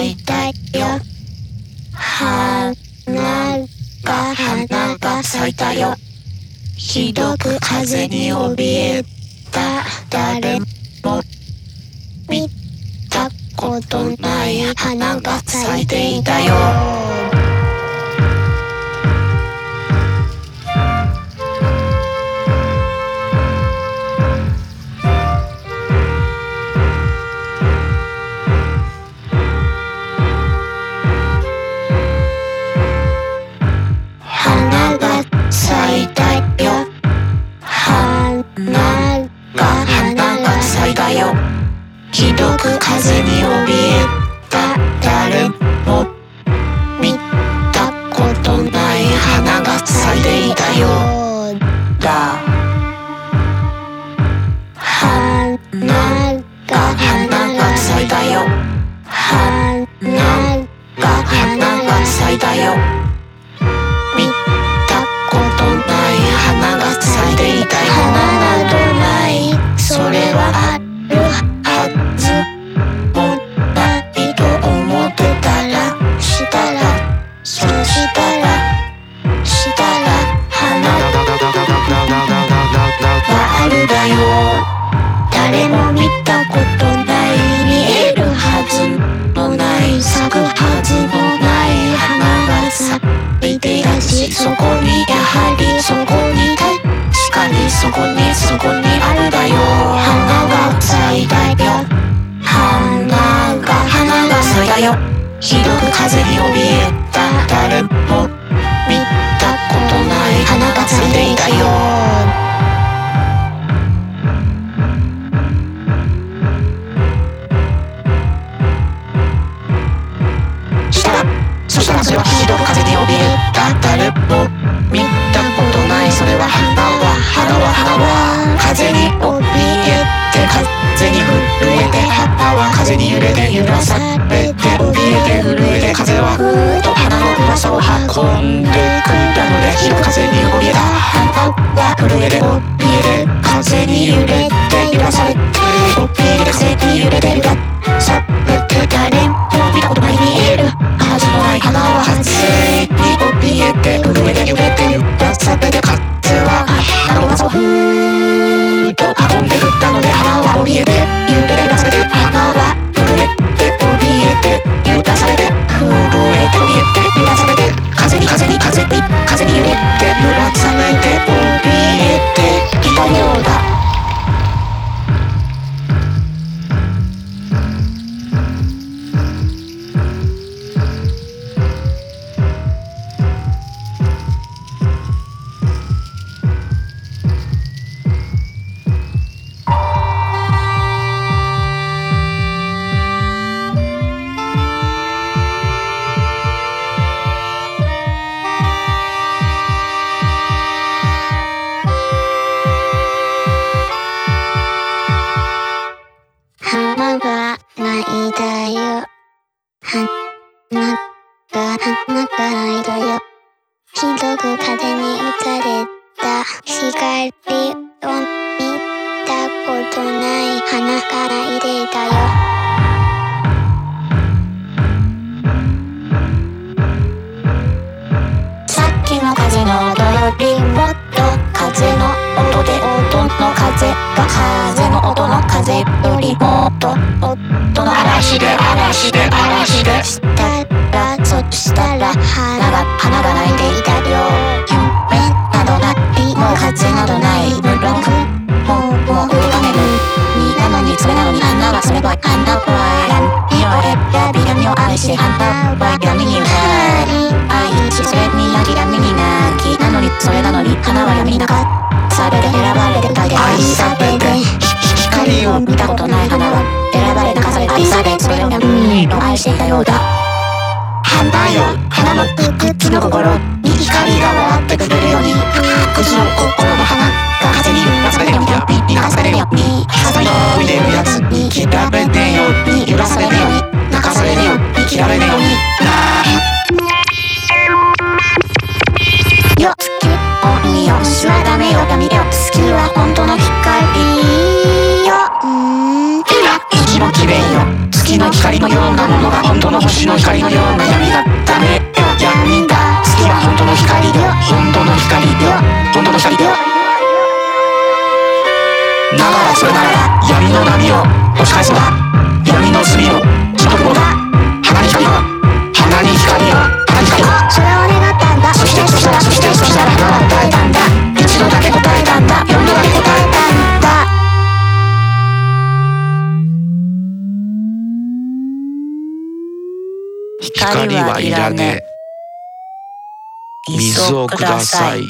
いたよ。花が花が咲いたよ。ひどく風に怯えた誰も見たことない花が咲いていたよ。ひどく風に怯えた誰も見たことない花が咲いていたよ。うだ。花が花が咲いたよ。花が花が咲いたよ。ひどく風に怯えた。誰も見たことない花が咲いていたよ。した。らそしたらそれはひどく風に怯えた。誰も見たことない。それは花は花は花は。風に怯えて風に震えて花は風に揺れて揺らされて怯えて風はふーっと花の噂を運んでくんだのでひどく風に怯えた。花は震えて怯えて風に揺れて揺らされて怯えて風に揺れてるの音よりもっと風の音で音の風が風の音の風よりもっと音の嵐で嵐で嵐でしたらそしたら花が花が泣いていたよ夢などないもう風などない無論雲を浮かべるになのにそれなのに花はそれは花は闇を選び闇を愛し花は花は闇の中されて選ばれて歌で愛されて光を見たことない花は選ばれたかされ愛されそれを闇の愛していたようだ。花よ花の不屈の心。よ。うなものが本当の星の光のよ。うな闇だダメよ。闇だ月は本当の光よ。本当の光よ。本当の光よ。だからそれなら闇の波光はいらねえ水をください